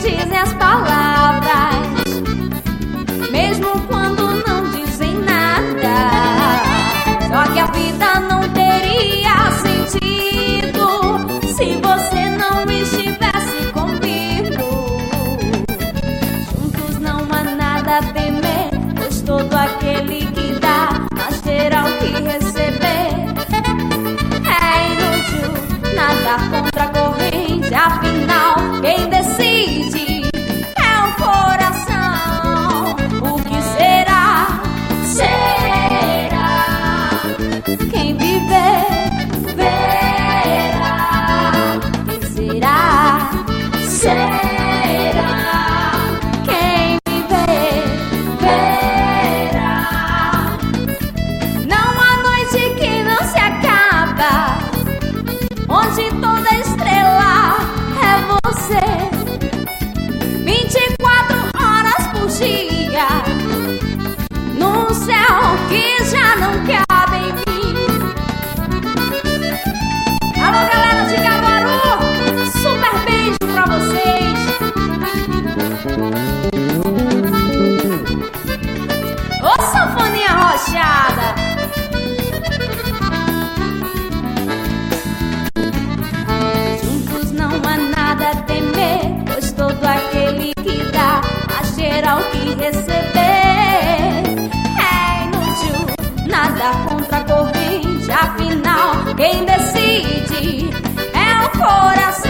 dizem as palavras, mesmo quando não dizem nada. Só que a vida não teria sentido se você não estivesse comigo. Juntos não há nada a temer. Já não quer. Afinal, quem decide é o coração.